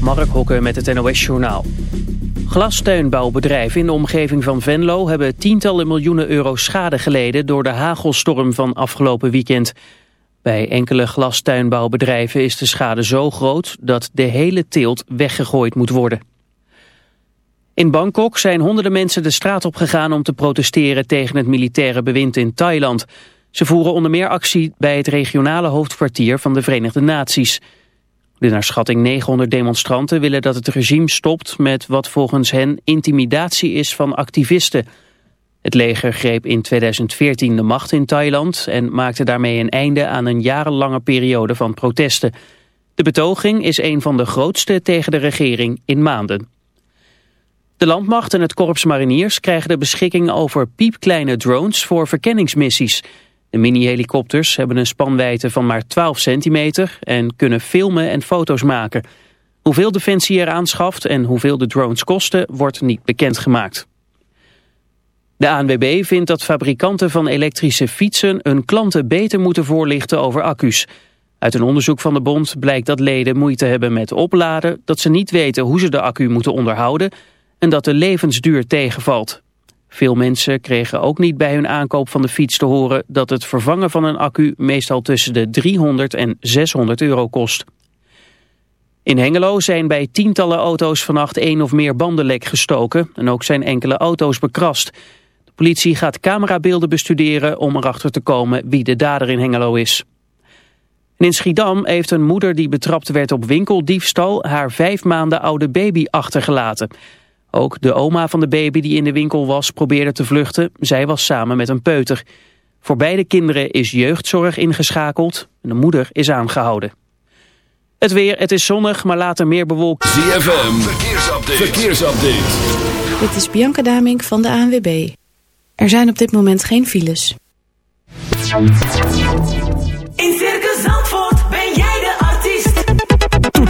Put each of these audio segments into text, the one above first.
Mark Hokke met het NOS Journaal. Glastuinbouwbedrijven in de omgeving van Venlo hebben tientallen miljoenen euro schade geleden door de hagelstorm van afgelopen weekend. Bij enkele glastuinbouwbedrijven is de schade zo groot dat de hele teelt weggegooid moet worden. In Bangkok zijn honderden mensen de straat op gegaan om te protesteren tegen het militaire bewind in Thailand. Ze voeren onder meer actie bij het regionale hoofdkwartier van de Verenigde Naties. De naar schatting 900 demonstranten willen dat het regime stopt met wat volgens hen intimidatie is van activisten. Het leger greep in 2014 de macht in Thailand en maakte daarmee een einde aan een jarenlange periode van protesten. De betoging is een van de grootste tegen de regering in maanden. De landmacht en het korps mariniers krijgen de beschikking over piepkleine drones voor verkenningsmissies. De mini-helikopters hebben een spanwijdte van maar 12 centimeter en kunnen filmen en foto's maken. Hoeveel Defensie er aanschaft en hoeveel de drones kosten wordt niet bekendgemaakt. De ANWB vindt dat fabrikanten van elektrische fietsen hun klanten beter moeten voorlichten over accu's. Uit een onderzoek van de bond blijkt dat leden moeite hebben met opladen, dat ze niet weten hoe ze de accu moeten onderhouden en dat de levensduur tegenvalt. Veel mensen kregen ook niet bij hun aankoop van de fiets te horen dat het vervangen van een accu meestal tussen de 300 en 600 euro kost. In Hengelo zijn bij tientallen auto's vannacht één of meer bandenlek gestoken en ook zijn enkele auto's bekrast. De politie gaat camerabeelden bestuderen om erachter te komen wie de dader in Hengelo is. in Schiedam heeft een moeder die betrapt werd op winkeldiefstal haar vijf maanden oude baby achtergelaten. Ook de oma van de baby die in de winkel was probeerde te vluchten. Zij was samen met een peuter. Voor beide kinderen is jeugdzorg ingeschakeld. De moeder is aangehouden. Het weer, het is zonnig, maar later meer bewolkt. ZFM, verkeersupdate. verkeersupdate. Dit is Bianca Damink van de ANWB. Er zijn op dit moment geen files.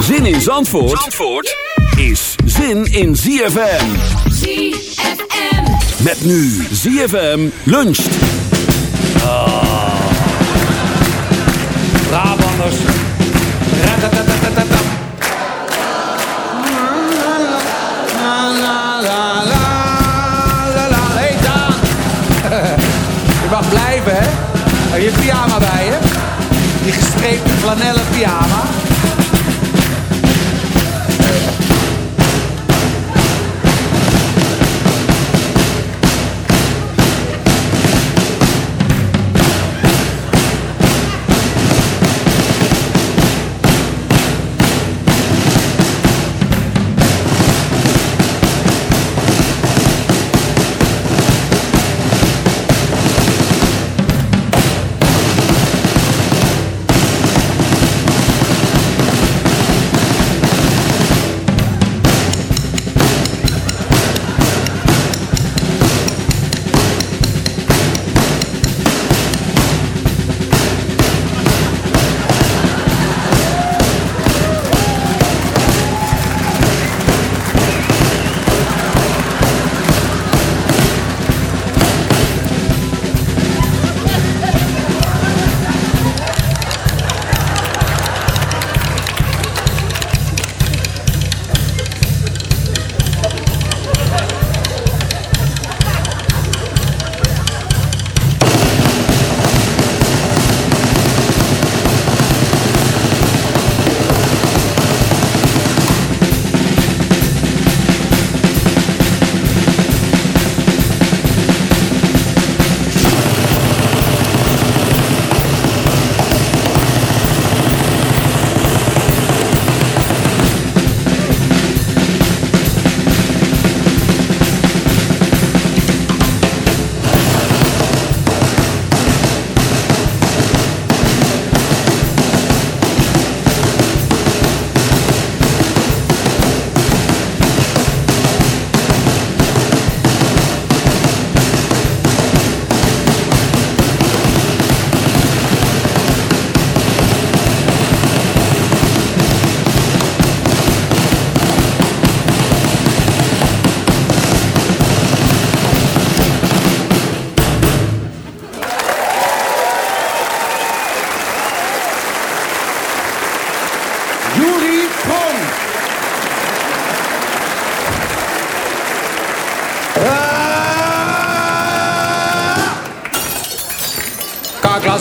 Zin in Zandvoort, Zandvoort is zin in ZFM. ZFM. Met nu ZFM luncht. Brabanders. La, la, la, la, la, la. Hey, Daan. Je mag blijven, hè? Heb je pyjama bij je? Die gestreepte flanellen pyjama.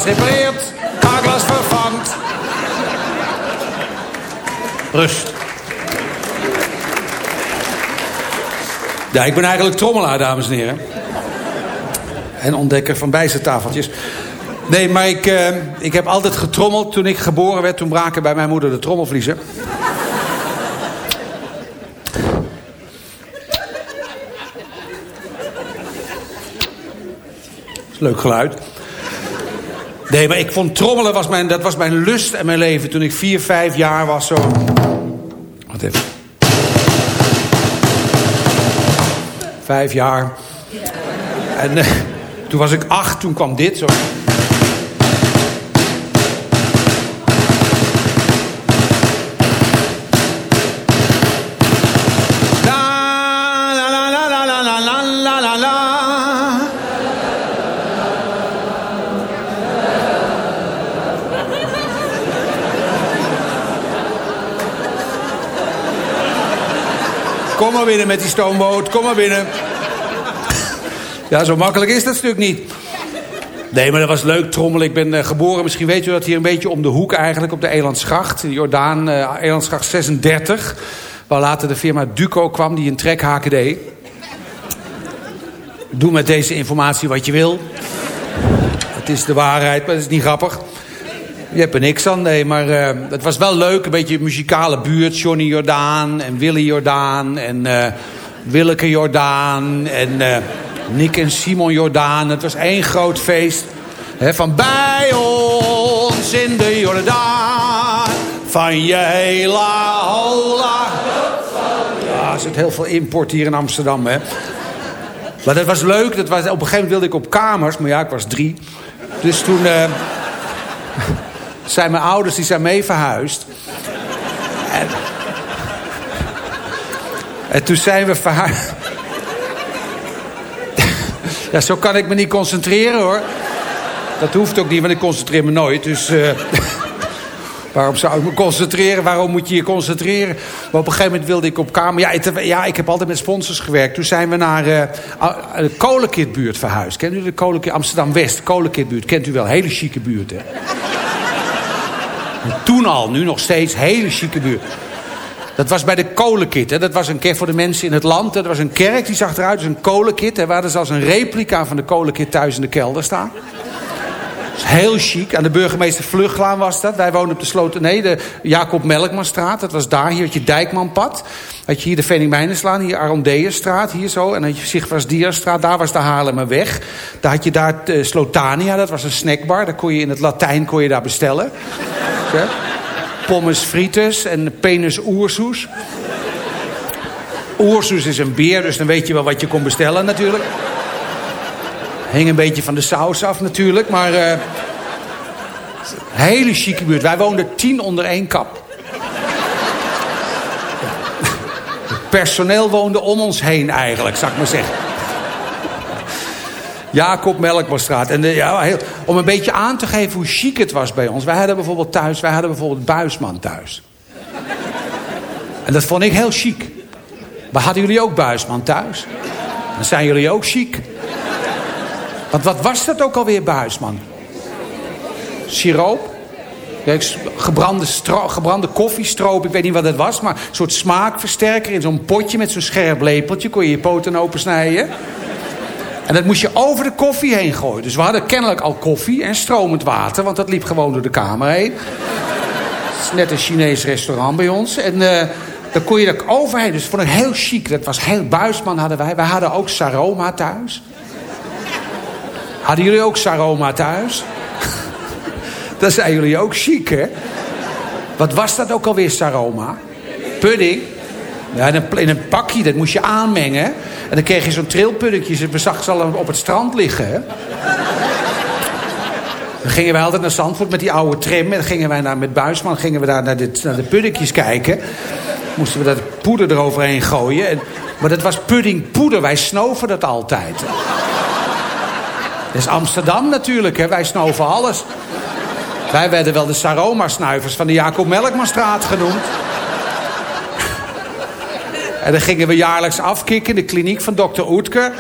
Repareert, K-glas vervangt. Rust. Ja, ik ben eigenlijk trommelaar, dames en heren. En ontdekker van bijzettafeltjes. Nee, maar ik, eh, ik heb altijd getrommeld. Toen ik geboren werd, toen braken bij mijn moeder de trommelvliezen. leuk geluid. Nee, maar ik vond trommelen, was mijn, dat was mijn lust en mijn leven. Toen ik vier, vijf jaar was, zo... Wat even. Vijf jaar. En eh, toen was ik acht, toen kwam dit zo. Maar binnen met die stoomboot, kom maar binnen. Ja, zo makkelijk is dat stuk niet. Nee, maar dat was leuk, trommelen. Ik ben eh, geboren, misschien weet u dat hier een beetje om de hoek eigenlijk... op de Elandsgracht, de Jordaan, eh Elandsgracht 36... waar later de firma Duco kwam, die een trekhaken deed. Doe met deze informatie wat je wil. Het is de waarheid, maar het is niet grappig. Je hebt er niks aan, nee, maar eh, het was wel leuk. Een beetje muzikale buurt. Johnny Jordaan en Willy Jordaan en eh Willeke Jordaan en eh, Nick en Simon Jordaan. Het was één groot feest. Van bij ons in de Jordaan. Van je hela hola. Ja, er zit heel veel import hier in Amsterdam, hè. Maar dat was leuk. Dat was, op een gegeven moment wilde ik op kamers. Maar ja, ik was drie. Dus toen... zijn mijn ouders die zijn mee verhuisd. En, en toen zijn we verhuisd. Ja, zo kan ik me niet concentreren hoor. Dat hoeft ook niet, want ik concentreer me nooit. Dus eh, waarom zou ik me concentreren? Waarom moet je je concentreren? Maar op een gegeven moment wilde ik op kamer... Ja, het- ja ik heb altijd met sponsors gewerkt. Toen zijn we naar eh, de Kolenkitbuurt verhuisd. Kent u de Kolenkit? Amsterdam-West, Kolenkitbuurt. Kent u wel? Hele chique buurt, hè? Toen al, nu nog steeds, hele chique buurt. Dat was bij de kolenkit. Hè. Dat was een kerk voor de mensen in het land. Dat was een kerk, die zag eruit als een kolenkit. Hè. We hadden zelfs een replica van de kolenkit thuis in de kelder staan. Heel chic. Aan de burgemeester Vluchtlaan was dat. Wij woonden op de sloten... Nee, de Jacob Melkmanstraat. Dat was daar. Hier had je Dijkmanpad. Had je hier de Venning Hier Arondeerstraat. Hier zo. En dan had je Dierstraat. Daar was de Haarlemmerweg. Daar had je daar eh, Slotania. Dat was een snackbar. Daar kon je in het Latijn kon je daar bestellen. Pommes frites en penis oersoes. Oersoes is een beer, dus dan weet je wel wat je kon bestellen natuurlijk. Hing een beetje van de saus af natuurlijk, maar... eh, hele chique buurt. Wij woonden tien onder één kap. Het personeel woonde om ons heen eigenlijk, zou ik maar zeggen. Jacob Melkmanstraat. En eh, ja, heel, om een beetje aan te geven hoe chic het was bij ons. Wij hadden bijvoorbeeld thuis, wij hadden bijvoorbeeld Buisman thuis. En dat vond ik heel chic. Maar hadden jullie ook Buisman thuis? Dan zijn jullie ook chic. Want wat was dat ook alweer, Buisman? Siroop? Kijk, gebrande, gebrande koffiestroop, ik weet niet wat het was... maar een soort smaakversterker in zo'n potje met zo'n scherp lepeltje... kon je je poten opensnijden. En dat moest je over de koffie heen gooien. Dus we hadden kennelijk al koffie en stromend water... want dat liep gewoon door de kamer heen. Het is net een Chinees restaurant bij ons. En eh dan kon je er overheen. Dus vond het heel chic. Dat was heel buisman hadden wij. Wij hadden ook Saroma thuis. Hadden jullie ook Saroma thuis? Dan zijn jullie ook chic, hè? Wat was dat ook alweer, Saroma? Pudding? Ja, in een, in een pakje, dat moest je aanmengen. En dan kreeg je zo'n trilpuddingje. We zag ze al op het strand liggen, hè? Dan gingen wij altijd naar Zandvoort met die oude tram. En gingen wij naar, met Buisman gingen we daar naar, dit, naar de kijken. Moesten we dat poeder eroverheen gooien. En, maar dat was puddingpoeder. Wij snoven dat altijd. Dat is Amsterdam natuurlijk, hè. Wij snoven alles. Wij werden wel de Saroma-snuivers van de Jacob Melkmanstraat genoemd. En dan gingen we jaarlijks afkicken in de kliniek van dokter Oetker.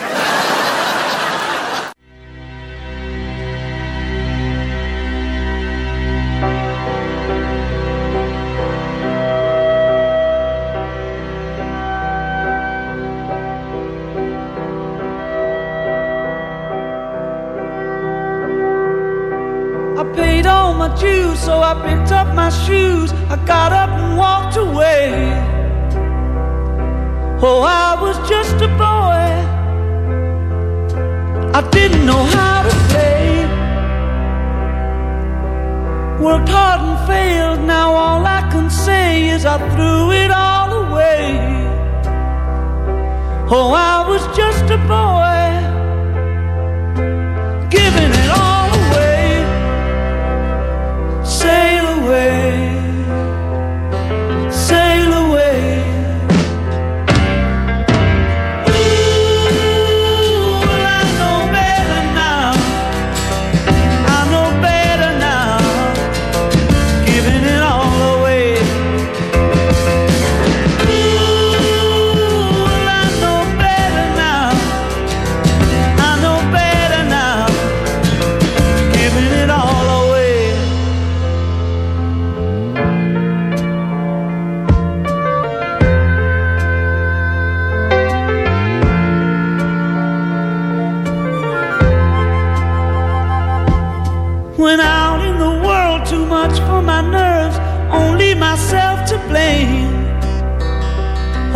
Only myself to blame.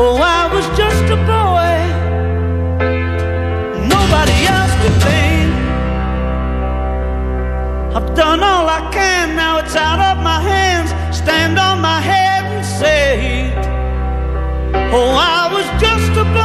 Oh, I was just a boy, nobody else to blame. I've done all I can, now it's out of my hands. Stand on my head and say, Oh, I was just a boy,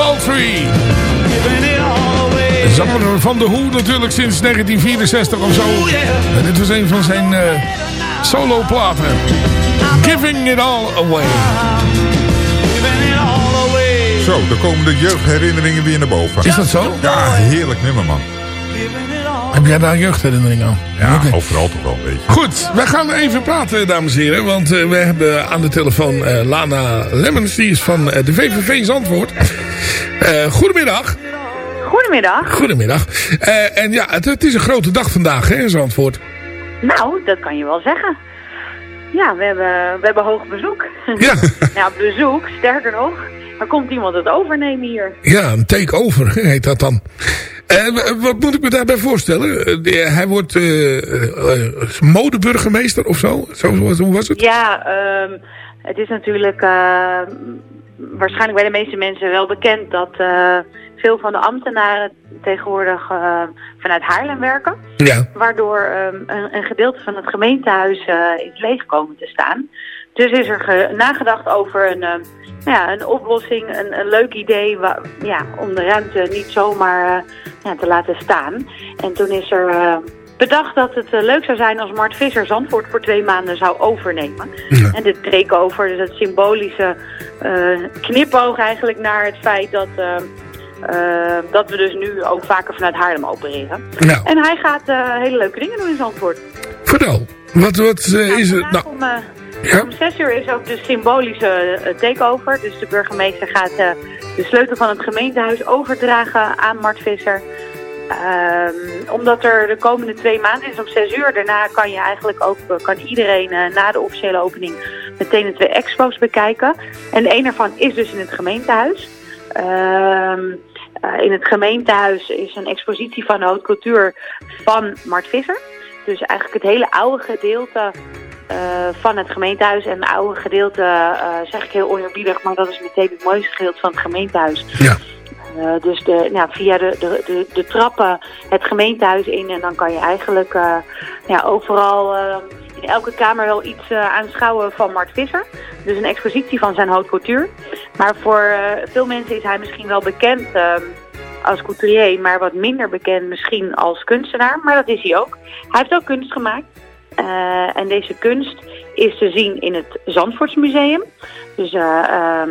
Daltrey. Giving it all away. Zanger van de Hoe natuurlijk sinds 1964 of zo. En dit was een van zijn eh solo platen. Giving it all away. Zo, dan komen de jeugdherinneringen weer naar boven. Is dat zo? Ja, heerlijk nummer man. Heb jij daar jeugdherinnering aan? Ja, overal toch wel. Goed, we gaan even praten, dames en heren. Want eh, we hebben aan de telefoon eh, Lana Lemmens. Die is van eh, de VVV Zandvoort. Goedemiddag. Goedemiddag. Goedemiddag. En ja, het, het is een grote dag vandaag hè, in Zandvoort. Nou, dat kan je wel zeggen. Ja, we hebben, we hebben hoog bezoek. Ja. ja, bezoek, sterker nog. Er komt iemand het overnemen hier. Ja, een take-over heet dat dan. Eh, wat moet ik me daarbij voorstellen? Eh, hij wordt eh, modeburgemeester of zo? zo hoe was het? Ja, ehm, het is natuurlijk eh, waarschijnlijk bij de meeste mensen wel bekend dat veel van de ambtenaren tegenwoordig vanuit Haarlem werken. Ja. Waardoor ehm, een, een gedeelte van het gemeentehuis eh, is leeg komen te staan. Dus is er ge- nagedacht over een, ehm, nou ja, een oplossing, een, een leuk idee wa- ja, om de ruimte niet zomaar eh, ja, te laten staan. En toen is er eh, bedacht dat het eh, leuk zou zijn als Mart Visser Zandvoort voor twee maanden zou overnemen. En dit takeover, dus het symbolische eh, knipoog eigenlijk naar het feit dat... eh, eh, dat we dus nu ook vaker vanuit Haarlem opereren. Nou, En hij gaat hele leuke dingen doen in Zandvoort. vertel. Wat, wat is het? Nou, om, Om zes uur is ook de symbolische eh, takeover. Dus de burgemeester gaat eh, de sleutel van het gemeentehuis overdragen aan Mart Visser. Ehm, omdat er de komende twee maanden is om zes uur. Daarna kan je eigenlijk ook, eh, kan iedereen na de officiële opening meteen de twee expos bekijken. En een daarvan is dus in het gemeentehuis. Ehm, eh, in het gemeentehuis is een expositie van haute couture van Mart Visser. Dus eigenlijk het hele oude gedeelte van het gemeentehuis. En het oude gedeelte, eh, zeg ik heel oneerbiedig, maar dat is meteen het mooiste gedeelte van het gemeentehuis. Ja. Eh, dus de, nou, via de, de, de, de trappen het gemeentehuis in. En dan kan je eigenlijk eh, ja, overal eh, in elke kamer wel iets eh, aanschouwen van Mart Visser. Dus een expositie van zijn haute couture. Maar voor eh, veel mensen is hij misschien wel bekend eh, als couturier. Maar wat minder bekend misschien als kunstenaar. Maar dat is hij ook. Hij heeft ook kunst gemaakt. Eh, en deze kunst is te zien in het Zandvoortsmuseum. Dus eh, ehm,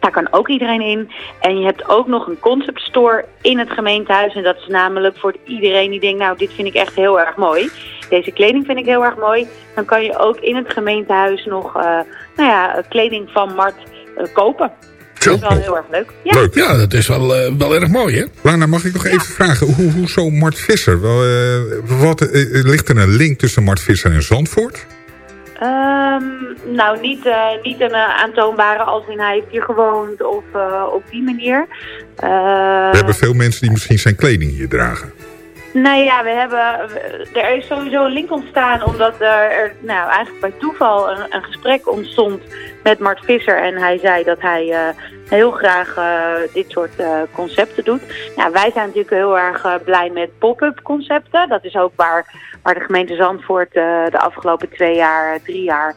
daar kan ook iedereen in. En je hebt ook nog een concept store in het gemeentehuis. En dat is namelijk voor iedereen die denkt, nou dit vind ik echt heel erg mooi. Deze kleding vind ik heel erg mooi. Dan kan je ook in het gemeentehuis nog uh, nou ja, kleding van Mart uh, kopen. Zo. Dat is wel heel erg leuk. Ja. Leuk, ja, dat is wel, uh, wel erg mooi, hè? Lana, mag ik nog even vragen, hoe, hoezo Mart Visser? Wel, wat, ligt er een link tussen Mart Visser en Zandvoort? Um, nou, niet, uh, niet een aantoonbare als in hij heeft hier gewoond of uh, op die manier. we hebben veel mensen die misschien zijn kleding hier dragen. Nou ja, we hebben, er is sowieso een link ontstaan omdat er nou, eigenlijk bij toeval een, een gesprek ontstond met Mart Visser. En hij zei dat hij heel graag dit soort concepten dout. Nou, wij zijn natuurlijk heel erg blij met pop-up concepten. Dat is ook waar waar de gemeente Zandvoort de afgelopen twee jaar, drie jaar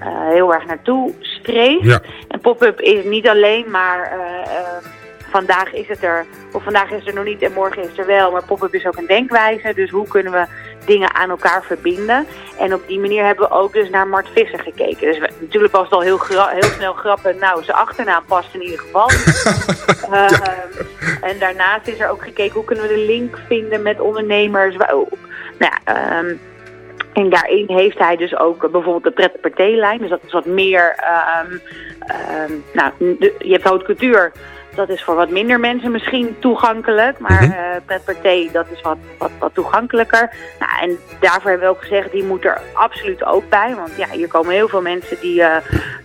uh, heel erg naartoe streeft. Ja. En pop-up is niet alleen maar uh, vandaag is het er, of vandaag is het er nog niet en morgen is het er wel, maar pop-up is ook een denkwijze. Dus hoe kunnen we dingen aan elkaar verbinden? En op die manier hebben we ook dus naar Mart Visser gekeken. Dus we, natuurlijk was het al heel, heel snel grappig, nou zijn achternaam past in ieder geval. ja. En daarnaast is er ook gekeken hoe kunnen we de link vinden met ondernemers. Nou ja, um, en daarin heeft hij dus ook uh, bijvoorbeeld de pretpartijlijn. Dus dat is wat meer... Um, um, nou, de, je hebt haute cultuur. Dat is voor wat minder mensen misschien toegankelijk. Maar uh, pretpartij, dat is wat, wat, wat toegankelijker. Nou, en daarvoor hebben we ook gezegd, die moet er absoluut ook bij. Want ja, hier komen heel veel mensen die, uh,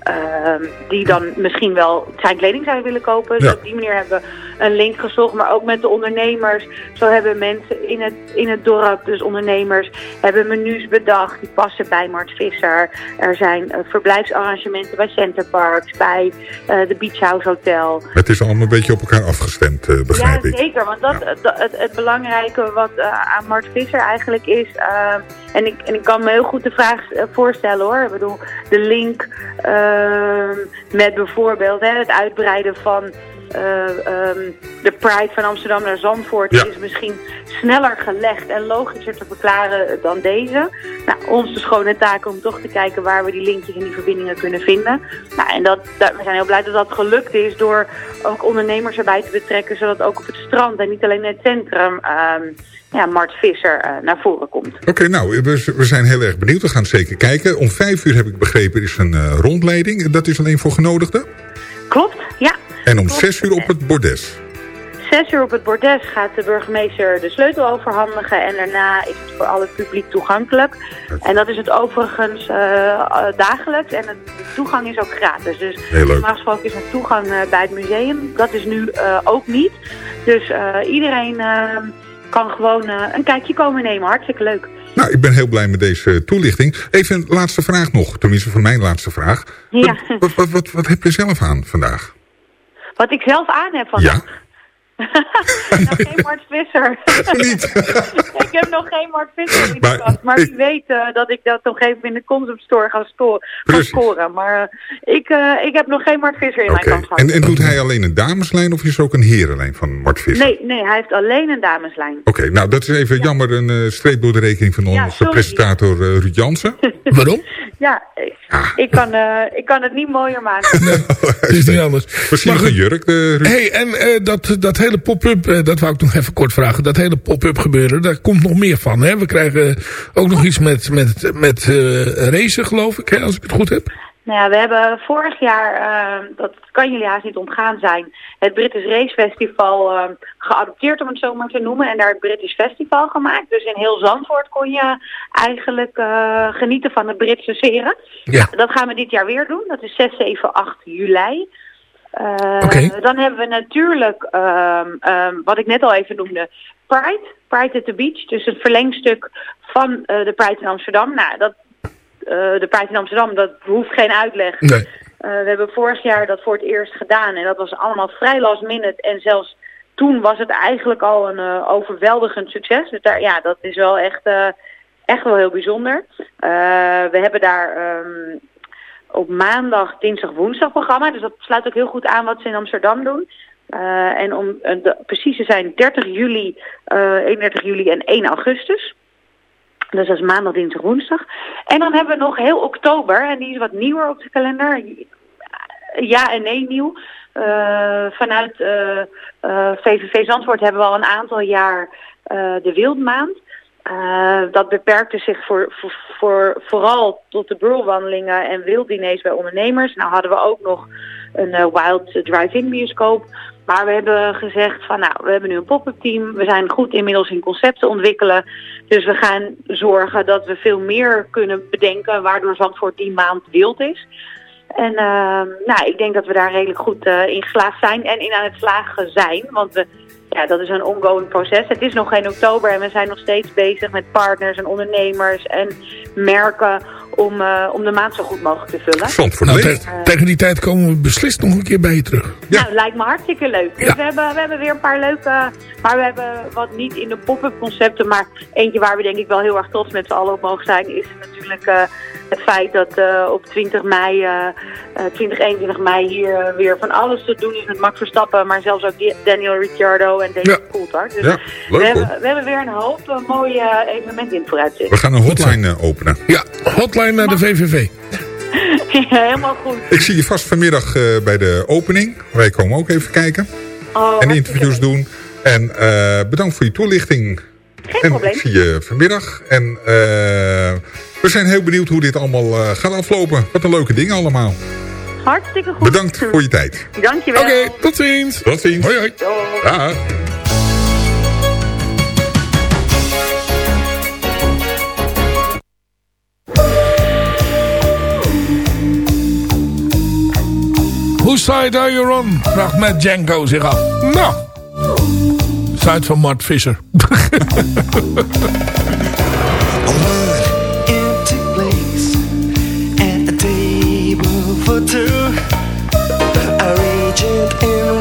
uh, die dan misschien wel zijn kleding zouden willen kopen. Dus op die manier hebben we een link gezocht. Maar ook met de ondernemers. Zo hebben mensen in het, in het dorp, dus ondernemers, hebben menus bedacht. Die passen bij Mart Visser. Er zijn uh, verblijfsarrangementen bij Centerparks, bij uh, de Beach House Hotel. Het is allemaal een beetje op elkaar afgestemd, uh, begrijp ja, ik. zeker. Want dat, dat, het, het belangrijke wat aan Mart Visser eigenlijk is... En, ik, en ik kan me heel goed de vraag voorstellen hoor. Ik bedoel, de link uh, met bijvoorbeeld hè, het uitbreiden van... Uh, um, de Pride van Amsterdam naar Zandvoort Ja. is misschien sneller gelegd en logischer te verklaren dan deze. Nou, onze schone taak om toch te kijken waar we die linkjes en die verbindingen kunnen vinden. Nou, en dat, dat, we zijn heel blij dat dat gelukt is door ook ondernemers erbij te betrekken, zodat ook op het strand en niet alleen in het centrum um, ja, Mart Visser uh, naar voren komt. Oké, nou, we, we zijn heel erg benieuwd. We gaan zeker kijken. Om vijf uur heb ik begrepen is een uh, rondleiding. Dat is alleen voor genodigden? Klopt, ja. En om zes uur op het bordes? Zes uur op het bordes gaat de burgemeester de sleutel overhandigen. En daarna is het voor al het publiek toegankelijk. En dat is het overigens uh, dagelijks. En het, de toegang is ook gratis. Dus normaal gesproken is er toegang uh, bij het museum. Dat is nu uh, ook niet. Dus iedereen kan gewoon een kijkje komen nemen. Hartstikke leuk. Nou, ik ben heel blij met deze toelichting. Even een laatste vraag nog. Tenminste, van mijn laatste vraag. Ja. Wat, wat, wat, wat, wat heb je zelf aan vandaag? Wat ik zelf aan heb vandaag? Ja. nou, geen Mart Visser. Niet? ik heb nog geen Mart Visser in de kast. Maar wie weet uh, dat ik dat nog even in de Concept Store ga, scoren. Maar uh, ik, uh, ik heb nog geen Mart Visser in okay. mijn kast. En, en doet hij alleen een dameslijn of is er ook een herenlijn van Mart Visser? Nee, nee hij heeft alleen een dameslijn. Oké, okay, nou dat is even ja. jammer. Een uh, streep door de rekening van ja, onze presentator uh, Ruud Jansen. Waarom? Ja, ik, ah. ik, kan, uh, ik kan het niet mooier maken. nee, het is niet anders. Misschien nog een jurk, Ruud. hey, en uh, dat, dat hele pop-up, uh, dat wou ik nog even kort vragen. Dat hele pop-up gebeuren, daar komt nog meer van. Hè? We krijgen ook nog iets met, met, met uh, racen, geloof ik, hè, als ik het goed heb. Nou ja, we hebben vorig jaar, uh, dat kan jullie haast niet ontgaan zijn, het British Race Festival uh, geadopteerd om het zo maar te noemen. En daar het British Festival gemaakt. Dus in heel Zandvoort kon je eigenlijk uh, genieten van de Britse sferen. Ja. Dat gaan we dit jaar weer doen. Dat is 6, 7, 8 juli. Okay. Dan hebben we natuurlijk, um, um, wat ik net al even noemde, Pride. Pride at the Beach. Dus het verlengstuk van uh, de Pride in Amsterdam. Nou, dat, uh, de Pride in Amsterdam, dat hoeft geen uitleg. Nee. We hebben vorig jaar dat voor het eerst gedaan. En dat was allemaal vrij last minute. En zelfs toen was het eigenlijk al een uh, overweldigend succes. Dus daar, ja, dat is wel echt, uh, echt wel heel bijzonder. Uh, we hebben daar um, op maandag, dinsdag, woensdag programma. Dus dat sluit ook heel goed aan wat ze in Amsterdam doen. Uh, en om de, precies te zijn 30 juli, uh, 31 juli en 1 augustus. Dus dat is maandag, dinsdag, woensdag. En dan hebben we nog heel oktober, en die is wat nieuwer op de kalender. Ja en nee nieuw. Vanuit VVV Zandvoort hebben we al een aantal jaar de Wildmaand. Dat beperkte zich voor, voor, voor, vooral tot de brulwandelingen en wilddiners bij ondernemers. Nou hadden we ook nog een Wild Drive-In bioscoop. Maar we hebben gezegd van nou, we hebben nu een pop-up team. We zijn goed inmiddels in concepten ontwikkelen. Dus we gaan zorgen dat we veel meer kunnen bedenken waardoor Zandvoort die maand wild is. En uh, nou, ik denk dat we daar redelijk goed in geslaagd zijn en in aan het slagen zijn. Want we, ja, dat is een ongoing proces. Het is nog geen oktober en we zijn nog steeds bezig met partners en ondernemers en merken om, uh, om de maand zo goed mogelijk te vullen. Nou, te, tegen die tijd komen we beslist nog een keer bij je terug. Ja. Nou, lijkt me hartstikke leuk. Dus we, hebben, we hebben weer een paar leuke, maar we hebben wat niet in de pop-up concepten, maar eentje waar we denk ik wel heel erg trots met z'n allen op mogen zijn, is natuurlijk uh, het feit dat uh, op 20 mei, 20, 21 mei hier weer van alles te doen is met Max Verstappen, maar zelfs ook Daniel Ricciardo en David ja. Coulthard. Dus ja, leuk, we, hebben, we hebben weer een hoop mooie evenementen in het vooruitzicht. We gaan een hotline openen. Ja, hotline naar de VVV. Ja, helemaal goed. Ik zie je vast vanmiddag uh, bij de opening. Wij komen ook even kijken. Oh, en interviews doen. En uh, bedankt voor je toelichting. Geen en probleem. ik zie je vanmiddag. En uh, we zijn heel benieuwd hoe dit allemaal gaat aflopen. Wat een leuke dingen allemaal. Hartstikke goed. Bedankt voor je tijd. Dankjewel. Oké, okay, tot ziens. Tot ziens. Hoi hoi. Dag. Whose side are you on? Vraagt met Django zich af. Nou, side van Mart Visser. in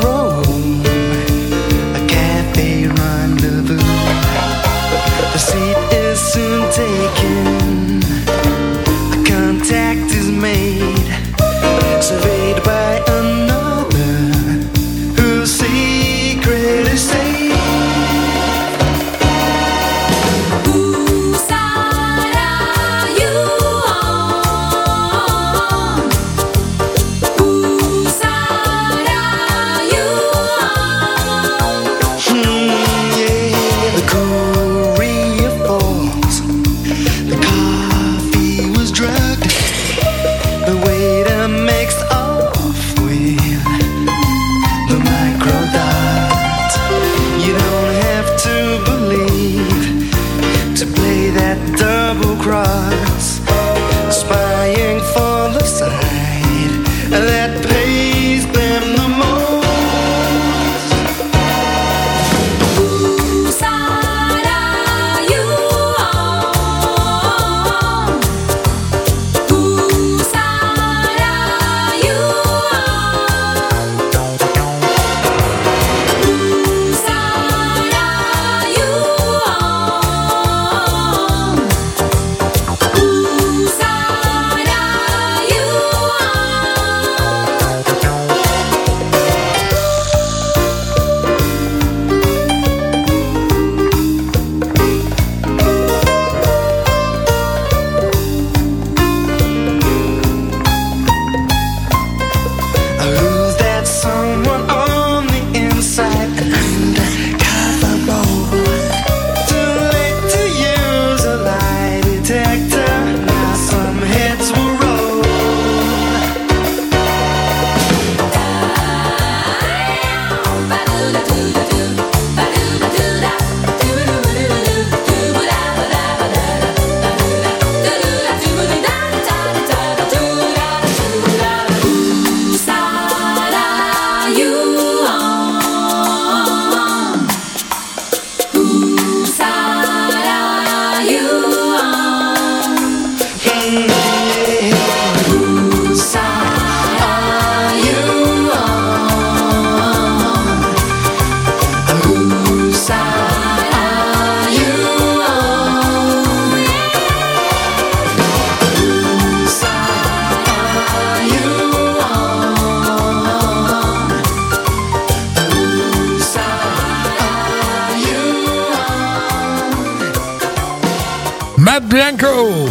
Bianco.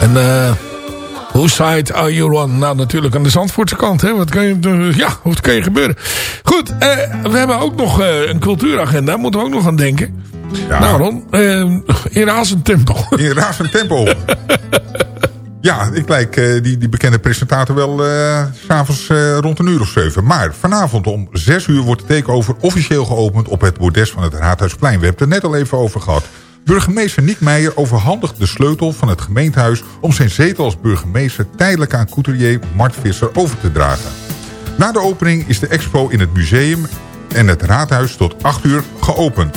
En eh... Whose side are you on? Nou, natuurlijk aan de Zandvoortse kant. Hè? Wat kan je, ja, wat kan je gebeuren? Goed, eh, we hebben ook nog eh, een cultuuragenda. Moeten we ook nog aan denken. Ja. Nou Ron, in razend tempo. In razend tempo. ja, ik lijk die, die bekende presentator wel s s'avonds rond een uur of zeven. Maar vanavond om zes uur wordt de takeover officieel geopend... op het bordes van het Raadhuisplein. We hebben het er net al even over gehad. Burgemeester Niek Meijer overhandigt de sleutel van het gemeentehuis... om zijn zetel als burgemeester tijdelijk aan couturier Mart Visser over te dragen. Na de opening is de expo in het museum en het raadhuis tot 8 uur geopend.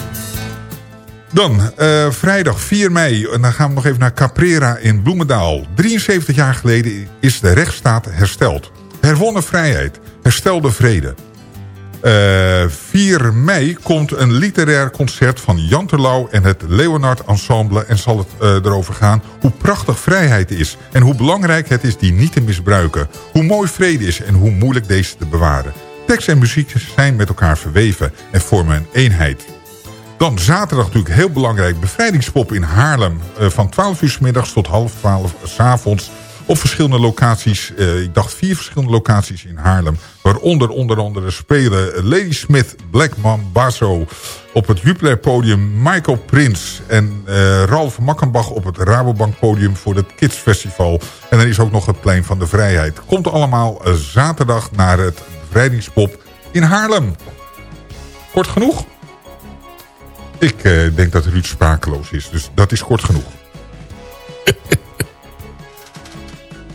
Dan, eh, vrijdag 4 mei, en dan gaan we nog even naar Caprera in Bloemendaal. 73 jaar geleden is de rechtsstaat hersteld. Herwonnen vrijheid, herstelde vrede. Eh, 4 mei komt een literair concert van Jan Terlouw en het Leonard Ensemble... en zal het eh, erover gaan hoe prachtig vrijheid is... en hoe belangrijk het is die niet te misbruiken. Hoe mooi vrede is en hoe moeilijk deze te bewaren. Tekst en muziek zijn met elkaar verweven en vormen een eenheid. Dan zaterdag natuurlijk heel belangrijk bevrijdingspop in Haarlem. eh, van 12 uur middags tot half 12 s avonds. Op verschillende locaties, eh, ik dacht vier verschillende locaties in Haarlem. Waaronder onder andere spelen Lady Smith, Blackman, Basso. Op het Jupiler podium Michael Prins en eh, Ralf Makkenbach op het Rabobank podium voor het Kids Festival. En er is ook nog het Plein van de Vrijheid. Komt allemaal eh, zaterdag naar het bevrijdingspop in Haarlem. Kort genoeg? Ik denk dat Ruud sprakeloos is, dus dat is kort genoeg.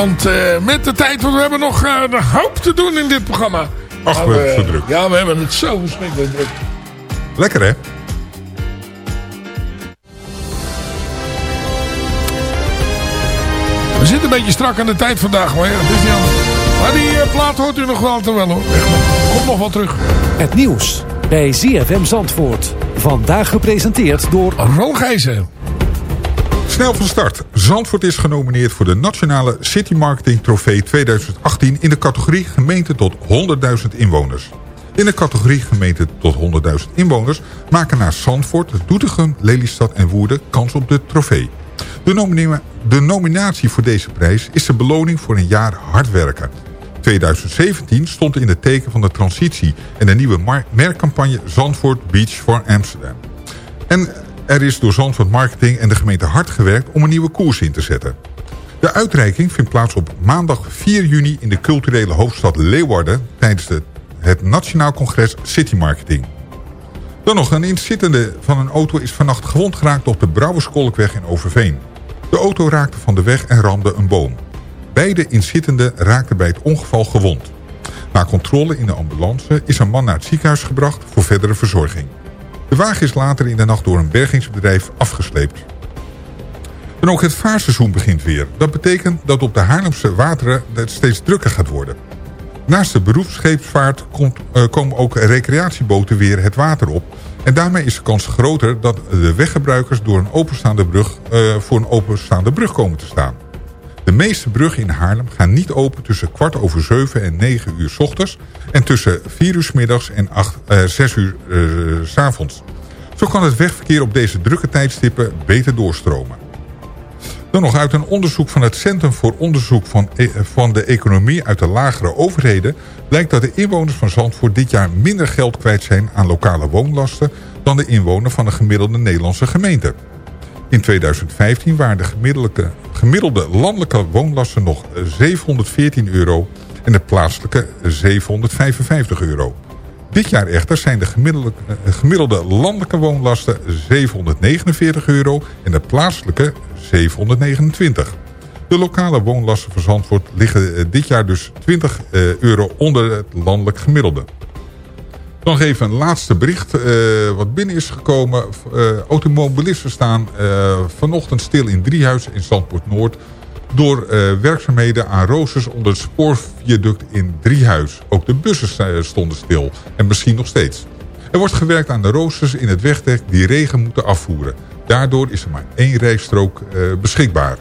Verband eh, met de tijd, want we hebben nog eh, een hoop te doen in dit programma. Ach, Maar we hebben zo druk. Ja, we hebben het zo verschrikkelijk druk. Lekker hè? We zitten een beetje strak aan de tijd vandaag, maar ja, het is niet anders. Maar die eh, plaat hoort u nog wel te wel hoor. Echt wel. Komt nog wel terug. Het nieuws bij ZFM Zandvoort. Vandaag gepresenteerd door Ron Gijzen. Snel van start. Zandvoort is genomineerd voor de Nationale City Marketing Trofee 2018 in de categorie gemeente tot 100.000 inwoners. In de categorie gemeente tot 100.000 inwoners maken na Zandvoort, Doetinchem, Lelystad en Woerden kans op de trofee. De, de nominatie voor deze prijs is de beloning voor een jaar hard werken. 2017 stond in het teken van de transitie en de nieuwe merkcampagne Zandvoort Beach for Amsterdam. En er is door Zandvoort Marketing en de gemeente hard gewerkt om een nieuwe koers in te zetten. De uitreiking vindt plaats op maandag 4 juni in de culturele hoofdstad Leeuwarden... tijdens de, het Nationaal Congres City Marketing. Dan nog, een inzittende van een auto is vannacht gewond geraakt op de Brouwerskolkweg in Overveen. De auto raakte van de weg en ramde een boom. Beide inzittenden raakten bij het ongeval gewond. Na controle in de ambulance is een man naar het ziekenhuis gebracht voor verdere verzorging. De wagen is later in de nacht door een bergingsbedrijf afgesleept. En ook het vaarseizoen begint weer. Dat betekent dat op de Haarlemse wateren het steeds drukker gaat worden. Naast de beroepsscheepsvaart komt, uh, komen ook recreatieboten weer het water op. En daarmee is de kans groter dat de weggebruikers door een openstaande brug, uh, voor een openstaande brug komen te staan. De meeste bruggen in Haarlem gaan niet open tussen kwart over zeven en negen uur ochtends... en tussen vier uur middags en acht, uh, zes uur s avonds. Zo kan het wegverkeer op deze drukke tijdstippen beter doorstromen. Dan nog uit een onderzoek van het Centrum voor Onderzoek van, e van de Economie uit de lagere overheden... blijkt dat de inwoners van Zandvoort dit jaar minder geld kwijt zijn aan lokale woonlasten... dan de inwoner van een gemiddelde Nederlandse gemeente. In 2015 waren de gemiddelde, landelijke woonlasten nog 714 euro en de plaatselijke 755 euro. Dit jaar echter zijn de gemiddelde, eh, gemiddelde landelijke woonlasten 749 euro en de plaatselijke 729. De lokale woonlasten van Zandvoort liggen eh, dit jaar dus 20 eh, euro onder het landelijk gemiddelde. Nog even een laatste bericht uh, wat binnen is gekomen. Uh, automobilisten staan uh, vanochtend stil in Driehuis in Zandpoort Noord... door werkzaamheden aan roosters onder het spoorviaduct in Driehuis. Ook de bussen stonden stil en misschien nog steeds. Er wordt gewerkt aan de roosters in het wegdek die regen moeten afvoeren. Daardoor is er maar één rijstrook beschikbaar.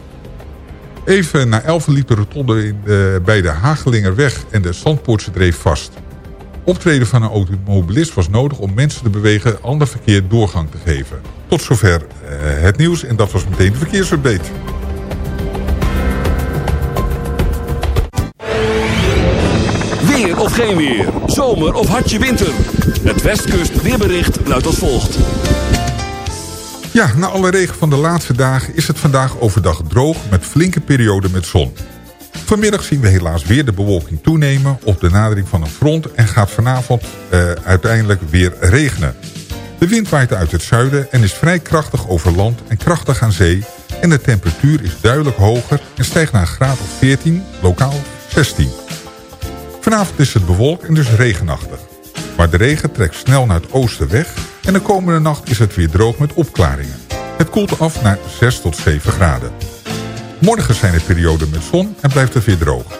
Even na 11 liep de rotonde in, bij de Hagelingerweg en de Zandpoortse dreef vast... Optreden van een automobilist was nodig om mensen te bewegen ander verkeer doorgang te geven. Tot zover uh, het nieuws en dat was meteen de verkeersupdate. Weer of geen weer, zomer of hartje winter. Het Westkust weerbericht luidt als volgt. Ja, na alle regen van de laatste dagen is het vandaag overdag droog met flinke perioden met zon. Vanmiddag zien we helaas weer de bewolking toenemen op de nadering van een front... en gaat vanavond uh, uiteindelijk weer regenen. De wind waait uit het zuiden en is vrij krachtig over land en krachtig aan zee... en de temperatuur is duidelijk hoger en stijgt naar een graad of 14, lokaal 16. Vanavond is het bewolkt en dus regenachtig. Maar de regen trekt snel naar het oosten weg... en de komende nacht is het weer droog met opklaringen. Het koelt af naar 6 tot 7 graden. Morgen zijn er perioden met zon en blijft het weer droog.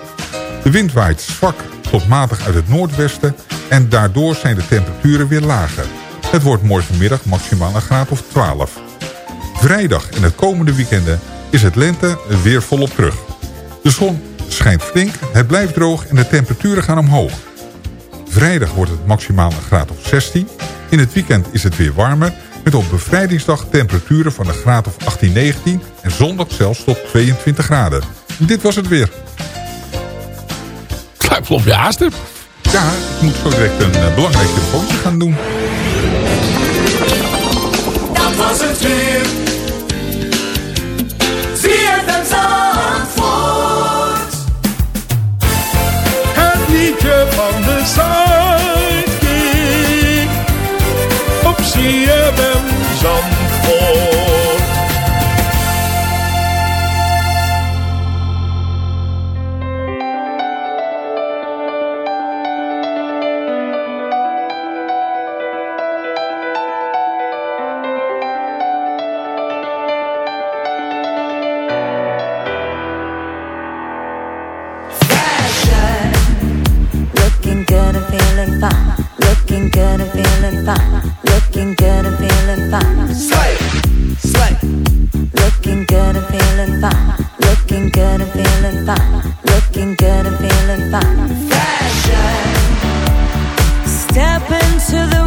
De wind waait zwak tot matig uit het noordwesten en daardoor zijn de temperaturen weer lager. Het wordt morgenmiddag maximaal een graad of 12. Vrijdag en het komende weekenden is het lente weer volop terug. De zon schijnt flink, het blijft droog en de temperaturen gaan omhoog. Vrijdag wordt het maximaal een graad of 16. In het weekend is het weer warmer met op bevrijdingsdag temperaturen van een graad of 18, 19 en zondag zelfs tot 22 graden. Dit was het weer. Sluipel op je haaster. Ja, ik moet zo direct een uh, belangrijk telefoontje gaan doen. Dat was het weer. Zie het Zandvoort. Het liedje van de Zuidkiek. CFM Zandvoort. Fine. Looking good and feeling fine. Looking good and feeling fine. Fashion. Step into the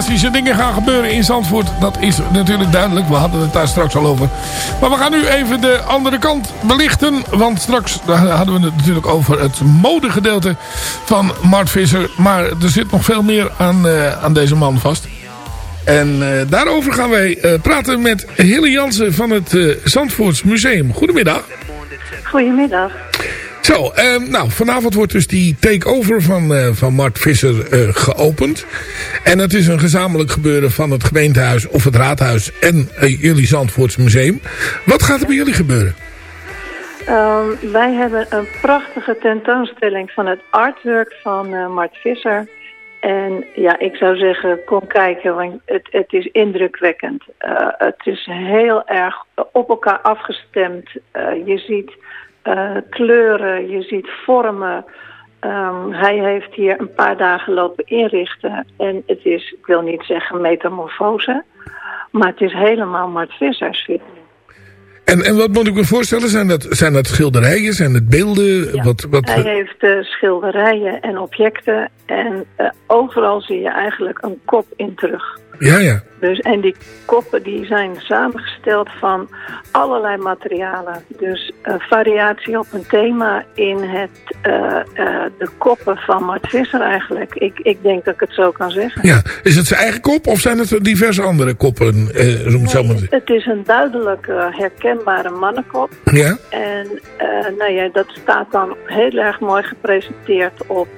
fantastische dingen gaan gebeuren in Zandvoort. Dat is natuurlijk duidelijk. We hadden het daar straks al over. Maar we gaan nu even de andere kant belichten. Want straks hadden we het natuurlijk over het modegedeelte van Mart Visser. Maar er zit nog veel meer aan, uh, aan deze man vast. En uh, daarover gaan wij praten met Hille Jansen van het Zandvoorts Museum. Goedemiddag. Goedemiddag. Zo, uh, nou, vanavond wordt dus die takeover van, uh, van Mart Visser uh, geopend. En het is een gezamenlijk gebeuren van het gemeentehuis of het raadhuis en jullie Zandvoorts museum. Wat gaat er bij jullie gebeuren? Um, wij hebben een prachtige tentoonstelling van het artwork van Mart Visser. En ja, ik zou zeggen, kom kijken, want het, het is indrukwekkend. het is heel erg op elkaar afgestemd. je ziet uh, kleuren, je ziet vormen. Um, hij heeft hier een paar dagen lopen inrichten. En het is, ik wil niet zeggen metamorfose, maar het is helemaal Mart Vissers en, en wat moet ik me voorstellen? Zijn dat, zijn dat schilderijen? Zijn het beelden? Ja, wat, wat... Hij heeft uh, schilderijen en objecten. En uh, overal zie je eigenlijk een kop in terug. Ja, ja. Dus, en die koppen die zijn samengesteld van allerlei materialen. Dus uh, variatie op een thema in het, uh, uh, de koppen van Mart Visser eigenlijk. Ik, ik denk dat ik het zo kan zeggen. Ja, is het zijn eigen kop of zijn het diverse andere koppen? nee, het is een duidelijk herkenbare mannenkop. Ja. En nou ja, dat staat dan heel erg mooi gepresenteerd op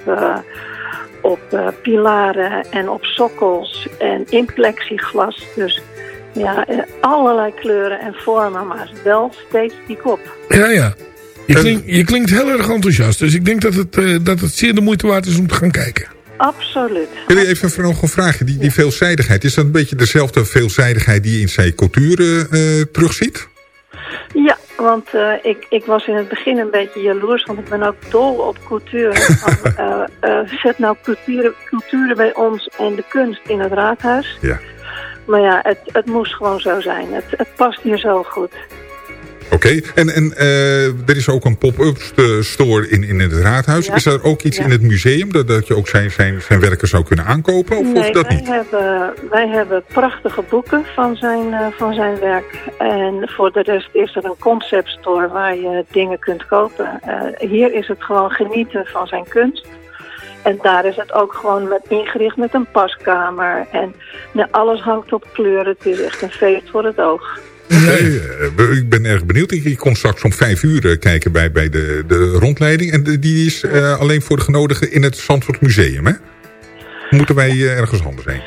op uh, pilaren en op sokkels en in plexiglas. Dus ja, eh, allerlei kleuren en vormen, maar wel steeds die kop. Ja, ja. Je, klink, je klinkt heel erg enthousiast, dus ik denk dat het, uh, dat het zeer de moeite waard is om te gaan kijken. Absoluut. Wil je even nog een vraag? Die, die veelzijdigheid, is dat een beetje dezelfde veelzijdigheid die je in zijn culturen uh, terugziet? Ja, want uh, ik, ik was in het begin een beetje jaloers, want ik ben ook dol op cultuur. uh, uh, zet nou culturen, culturen bij ons en de kunst in het raadhuis. Ja. Maar ja, het, het moest gewoon zo zijn. Het, het past hier zo goed. Oké, okay. en, en uh, er is ook een pop-up store in, in het raadhuis. Ja. Is er ook iets ja. in het museum dat, dat je ook zijn, zijn, zijn werken zou kunnen aankopen? Of, nee, of dat wij niet? Hebben, wij hebben prachtige boeken van zijn, uh, van zijn werk. En voor de rest is er een concept store waar je dingen kunt kopen. Uh, hier is het gewoon genieten van zijn kunst. En daar is het ook gewoon met ingericht met een paskamer. En nou, alles hangt op kleuren. Het is echt een feest voor het oog. Nee, ik ben erg benieuwd. Ik kon straks om vijf uur kijken bij, bij de, de rondleiding. En die is uh, alleen voor de genodigden in het Zandvoort Museum, hè? Moeten wij ergens anders heen?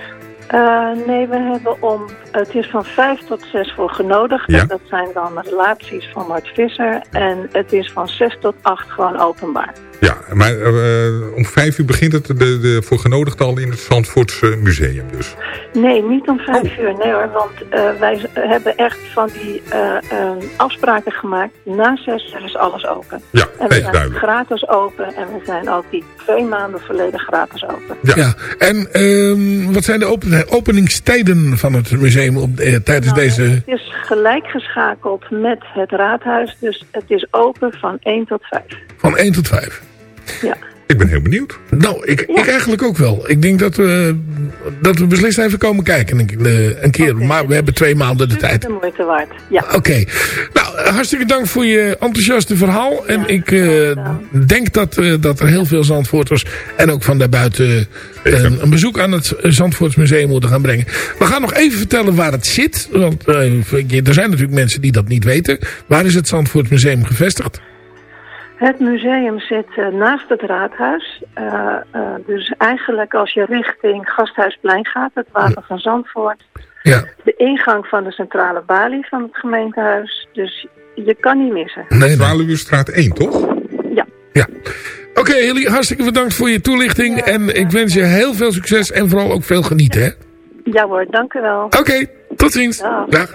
Nee, we hebben om... Het is van vijf tot zes voor genodigden. Ja. Dat zijn dan relaties van Mart Visser. En het is van zes tot acht gewoon openbaar. Ja, maar uh, om vijf uur begint het de, de, voor genodigden al in het Zandvoortse museum dus? Nee, niet om vijf oh. uur. Nee hoor, want uh, wij hebben echt van die uh, afspraken gemaakt. Na zes uur is alles open. Ja, en we zijn duidelijk. gratis open. En we zijn ook die twee maanden volledig gratis open. Ja, ja. en ehm, wat zijn de open, openingstijden van het museum op, tijdens nou, deze... Het is gelijk geschakeld met het raadhuis. Dus het is open van 1 tot 5. Van 1 tot 5. Ja. Ik ben heel benieuwd. Nou, ik, ik eigenlijk ook wel. Ik denk dat we, dat we beslist even komen kijken een, een keer. Okay. Maar we hebben twee maanden de tijd. Dat is de moeite waard, ja. Oké. Okay. Nou, hartstikke dank voor je enthousiaste verhaal. En ja, ik uh, denk dat, uh, dat er heel veel Zandvoorters en ook van daarbuiten uh, een, een, bezoek aan het Zandvoortsmuseum moeten gaan brengen. We gaan nog even vertellen waar het zit. Want er zijn natuurlijk mensen die dat niet weten. Waar is het Zandvoortsmuseum gevestigd? Het museum zit uh, naast het raadhuis. Uh, uh, dus eigenlijk als je richting Gasthuisplein gaat, het water van Zandvoort. Ja. De ingang van de centrale balie van het gemeentehuis. Dus je kan niet missen. Nee, Zwaluwstraat 1, toch? Ja. ja. Oké, okay, Hilly, hartstikke bedankt voor je toelichting. Ja, en ik wens je heel veel succes en vooral ook veel genieten, hè? Ja hoor, dank u wel. Oké, okay, tot ziens. Dag. Dag.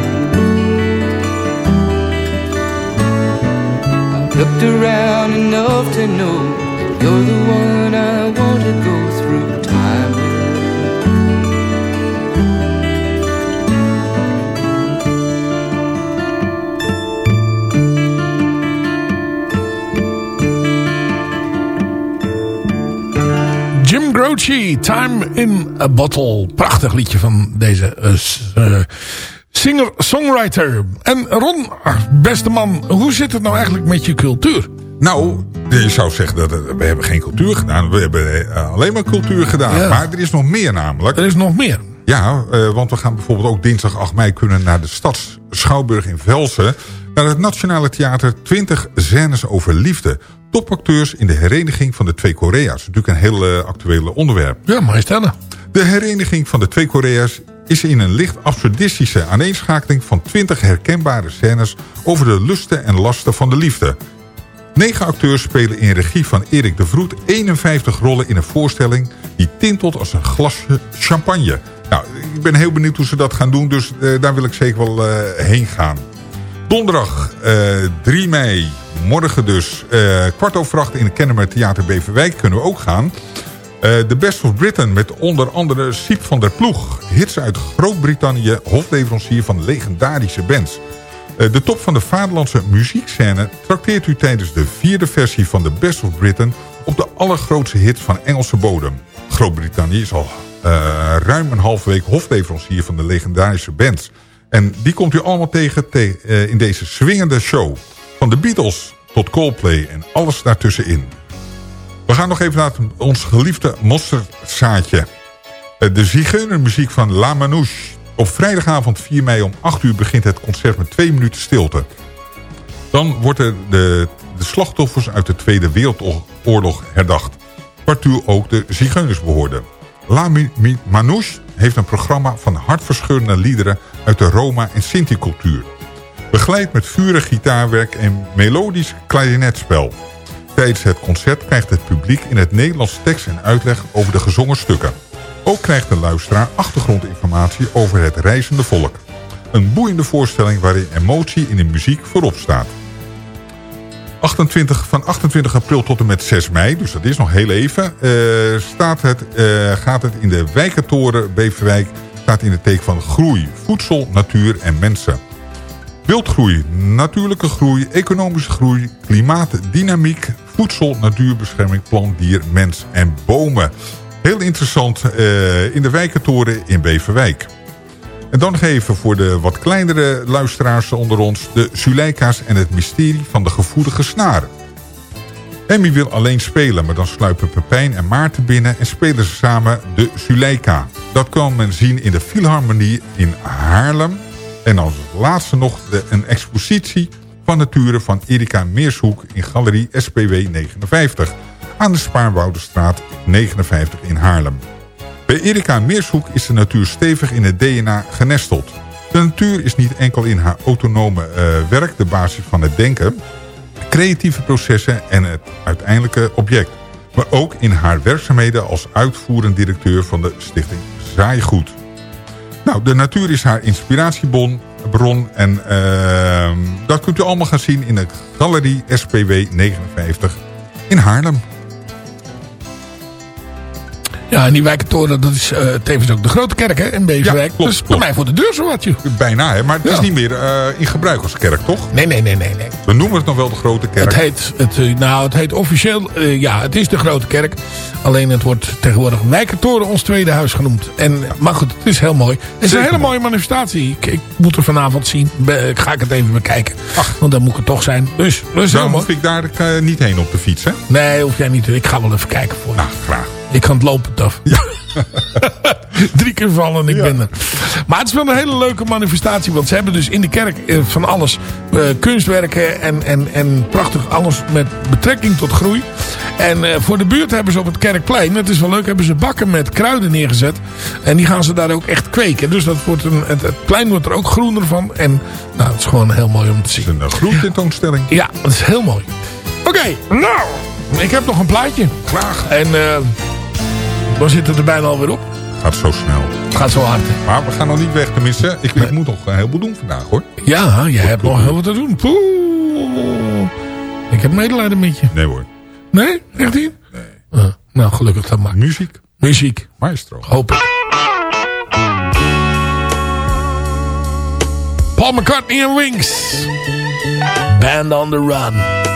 Looked around enough to know you're the one I want to go through time. Jim Croce, Time in a Bottle. Prachtig liedje van deze eh, singer-songwriter. En Ron, beste man, hoe zit het nou eigenlijk met je cultuur? Nou, je zou zeggen dat het- we hebben geen cultuur gedaan. We hebben eh, alleen maar cultuur gedaan. Ja. Maar er is nog meer namelijk. Er is nog meer. Ja, eh, want we gaan bijvoorbeeld ook dinsdag 8 mei kunnen naar de Stads Schouwburg in Velsen. Naar het Nationale Theater 20 scènes over liefde. Topacteurs in de hereniging van de twee Korea's. Natuurlijk een heel eh, actuele onderwerp. Ja, maar je stellen. De hereniging van de twee Korea's is in een licht absurdistische aaneenschakeling van 20 herkenbare scènes over de lusten en lasten van de liefde. Negen acteurs spelen in regie van Erik de Vroet 51 rollen in een voorstelling die tintelt als een glasje champagne. Nou, ik ben heel benieuwd hoe ze dat gaan doen, dus eh, daar wil ik zeker wel eh, heen gaan. Donderdag eh, 3 mei, morgen dus, eh, kwart over acht in het Kennemer Theater Beverwijk kunnen we ook gaan. Eh The Best of Britain met onder andere Siep van der Ploeg. Hits uit Groot-Brittannië, hofleverancier van legendarische bands. Eh, de top van de vaderlandse muziekscène trakteert u tijdens de vierde versie van The Best of Britain... op de allergrootste hit van Engelse bodem. Groot-Brittannië is al eh, ruim een half week hofleverancier van de legendarische bands. En die komt u allemaal tegen te- in deze swingende show. Van de Beatles tot Coldplay en alles daartussenin. We gaan nog even naar ons geliefde mosterdzaadje. Eh, De zigeunermuziek van La Manouche. Op vrijdagavond 4 mei om 8 uur begint het concert met 2 minuten stilte. Dan worden de, de slachtoffers uit de Tweede Wereldoorlog herdacht. Waartoe ook de zigeuners behoorden. La Manouche heeft een programma van hartverscheurende liederen uit de Roma- en Sinti-cultuur. Begeleid met vurig gitaarwerk en melodisch klarinetspel. Tijdens het concert krijgt het publiek in het Nederlands tekst en uitleg over de gezongen stukken. Ook krijgt de luisteraar achtergrondinformatie over het reizende volk. Een boeiende voorstelling waarin emotie in de muziek voorop staat. 28, van 28 april tot en met 6 mei, dus dat is nog heel even, eh, staat het, eh, gaat het in de Wijkentoren Beverwijk staat in het teken van groei, voedsel, natuur en mensen. Wildgroei, natuurlijke groei, economische groei, klimaatdynamiek, voedsel, natuurbescherming, plant, dier, mens en bomen. Heel interessant eh, in de Wijkentoren in Beverwijk. En dan nog even voor de wat kleinere luisteraars onder ons... de Suleika's en het mysterie van de gevoelige snaar. Emmy wil alleen spelen, maar dan sluipen Pepijn en Maarten binnen... en spelen ze samen de Suleika. Dat kan men zien in de Philharmonie in Haarlem. En als laatste nog de, een expositie van naturen van Erika Meershoek... in Galerie SPW 59 aan de Spaarwouderstraat 59 in Haarlem. Bij Erika Meershoek is de natuur stevig in het DNA genesteld. De natuur is niet enkel in haar autonome eh, werk de basis van het denken... creatieve processen en het uiteindelijke object... maar ook in haar werkzaamheden als uitvoerend directeur van de stichting Zaaigoed. Nou, de natuur is haar inspiratiebron. Bron, en ehm, dat kunt u allemaal gaan zien in de Galerie SPW 59 in Haarlem. Ja, en die wijkentoren, dat is eh, tevens ook de grote kerk hè, in Beverwijk. klopt, dus klopt. mij voor de deur zo wat, joh. Bijna, hè? maar het is Ja. niet meer eh, in gebruik als kerk, toch? Nee, nee, nee, nee. nee. We noemen het nog wel de grote kerk. Het heet, het, eh, nou, het heet officieel, ja, het is de grote kerk. Alleen het wordt tegenwoordig Wijkentoren ons tweede huis genoemd. En, Maar goed, het is heel mooi. Het is een hele mooie manifestatie. Ik, ik moet er vanavond zien. Be- ik ga ik het even bekijken. Want dan moet het toch zijn. Dus, heel Dan hoef ik daar niet heen op de fiets, hè? Nee, hoef jij niet. Ik ga wel even kijken voor je. Nou, graag. Ik kan het lopen, af. Drie keer vallen en ik ben er. Maar het is wel een hele leuke manifestatie. Want ze hebben dus in de kerk eh, van alles. eh, kunstwerken en, en, en prachtig alles met betrekking tot groei. En eh, voor de buurt hebben ze op het kerkplein. Het is wel leuk. Hebben ze bakken met kruiden neergezet. En die gaan ze daar ook echt kweken. Dus dat wordt een, het, het plein wordt er ook groener van. En nou, het is gewoon heel mooi om te zien. Een groententoonstelling. Ja, dat is heel mooi. Oké, nou. Ik heb nog een plaatje. Graag. En dan zit het er bijna alweer op. Gaat zo snel. Het gaat zo hard. hè? Maar we gaan nog niet weg, tenminste. Ik, ik moet nog een heleboel doen vandaag, hoor. Ja, je hebt nog heel wat te doen. Poeh. Ik heb medelijden met je. Nee hoor. Nee? Echt niet? Nee. nou, gelukkig dan maar. Muziek. Muziek. Maestro. Hoop ik. Paul McCartney en Wings. Band on the Run.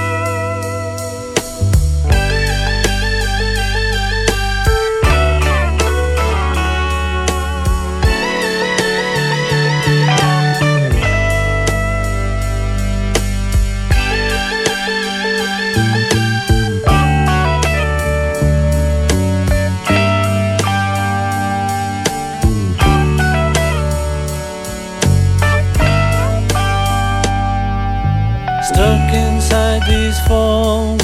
风。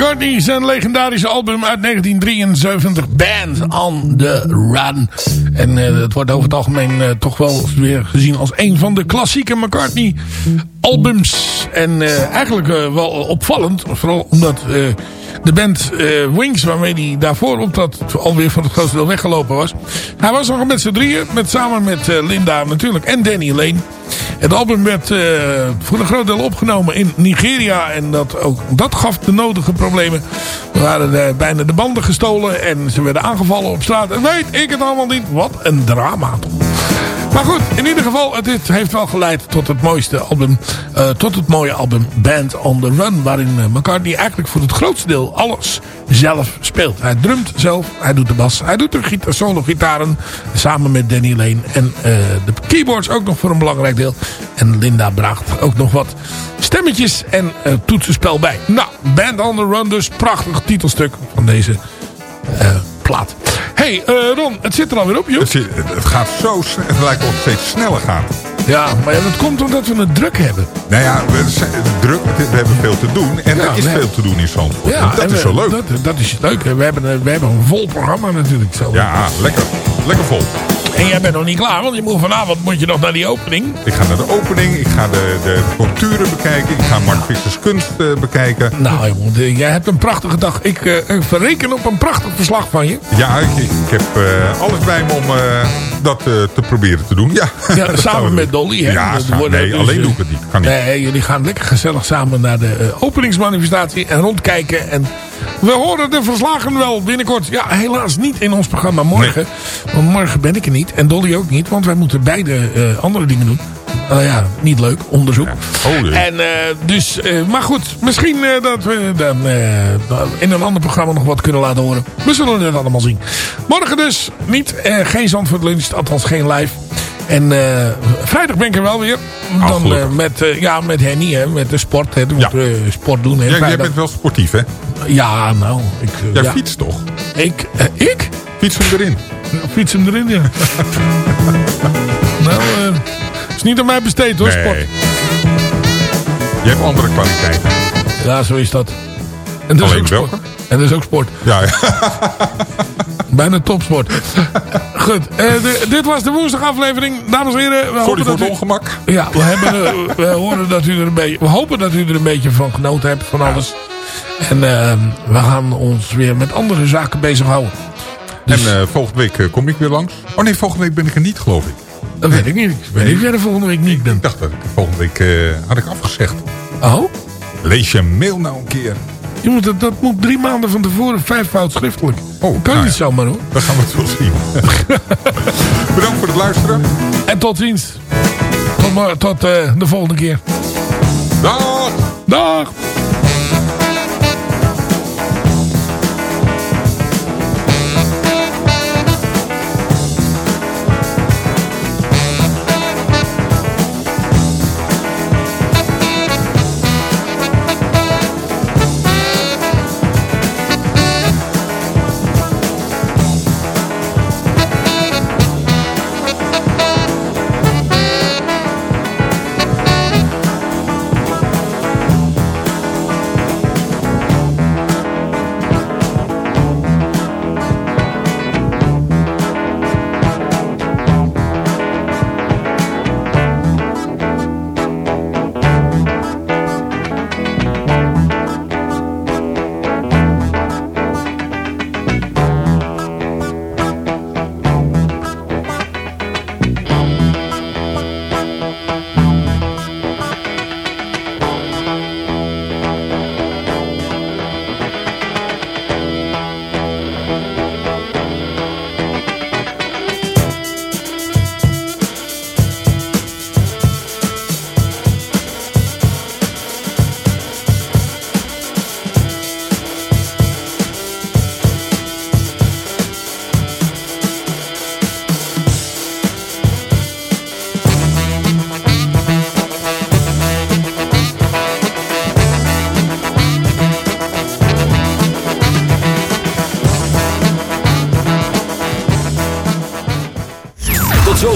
McCartney, zijn legendarische album uit 1973, Band on the Run. En uh, het wordt over het algemeen uh, toch wel weer gezien als een van de klassieke McCartney albums. En uh, eigenlijk wel opvallend, vooral omdat de band Wings, waarmee hij daarvoor op dat alweer van het grootste deel weggelopen was. Hij was nog met z'n drieën, met, samen met Linda natuurlijk en Danny Lane. Het album werd uh, voor een groot deel opgenomen in Nigeria. En dat, ook, dat gaf de nodige problemen. Er waren bijna de banden gestolen. En ze werden aangevallen op straat. En weet ik het allemaal niet. Wat een drama. Maar goed, in ieder geval, het heeft wel geleid tot het mooiste album, uh, tot het mooie album Band on the Run. Waarin uh, McCartney eigenlijk voor het grootste deel alles zelf speelt. Hij drumt zelf, hij doet de bas, hij doet de solo gitaren samen met Danny Lane. En uh, de keyboards ook nog voor een belangrijk deel. En Linda bracht ook nog wat stemmetjes en toetsenspel bij. Nou, Band on the Run dus, prachtig titelstuk van deze plaat. Hey, uh, Ron, het zit er alweer op, joh. Het, zit, het gaat zo snel. Het lijkt wel steeds sneller gaan. Ja, maar ja, dat komt omdat we het druk hebben. Nou ja, we, zijn druk, we hebben veel te doen. En ja, er is veel te doen in Zandvoort. Ja, dat is we, zo leuk. Dat, dat is leuk. We hebben, we hebben een vol programma natuurlijk. Zo. Ja, lekker. Lekker vol. En jij bent nog niet klaar, want je moet vanavond moet je nog naar die opening. Ik ga naar de opening, ik ga de, de culturen bekijken, ik ga Mark Vissers kunst uh, bekijken. Nou jongen, jij hebt een prachtige dag. Ik, uh, verreken op een prachtig verslag van je. Ja, ik, ik heb uh, alles bij me om dat te proberen te doen. Ja, ja samen met Dolly. Hè? Ja, samen, nee, dus, alleen doe ik het niet. Kan niet. Nee, jullie gaan lekker gezellig samen naar de openingsmanifestatie en rondkijken. En we horen de verslagen wel binnenkort. Ja, helaas niet in ons programma morgen. Nee. Want morgen ben ik er niet. En Dolly ook niet. Want wij moeten beide uh, andere dingen doen. Nou uh, ja, niet leuk. Onderzoek. Ja. Oh. En uh, dus, uh, maar goed. Misschien dat we dan in een ander programma nog wat kunnen laten horen. We zullen het allemaal zien. Morgen dus niet. geen Zandvoort lunch. Althans geen live. En vrijdag ben ik er wel weer. Dan uh, met, uh, ja, met Henny, hè, met de sport. Hè, ja. sport doen. Hè, ja, jij bent wel sportief, hè? Ja, nou. Ik, jij ja. fietst toch? Ik? ik? Fiets hem erin. Fiets hem erin, ja. nou, het is niet aan mij besteed hoor, nee. sport. Je hebt andere kwaliteiten. Ja, zo is dat. En dat Alleen is ook welke? sport. En dat is ook sport. Ja, ja. Bijna topsport. Goed, uh, de, dit was de woensdagaflevering. Dames en heren. We Sorry voor het u, ongemak. Ja, we, hebben, uh, we, horen dat u er een beetje, we hopen dat u er een beetje van genoten hebt. Van alles. En uh, we gaan ons weer met andere zaken bezighouden. Dus, en volgende week kom ik weer langs. Oh nee, volgende week ben ik er niet, geloof ik. Dat weet ik niet. Ik weet niet of jij er volgende week niet bent. Ik dacht dat ik volgende week had ik afgezegd. Oh? Lees je mail nou een keer. Je moet, dat, dat moet drie maanden van tevoren vijfvoud schriftelijk. Oh, dat kan nou niet ja. zomaar hoor. Dan gaan we het wel zien. Bedankt voor het luisteren. En tot ziens. Tot, tot uh, de volgende keer. Dag. Dag.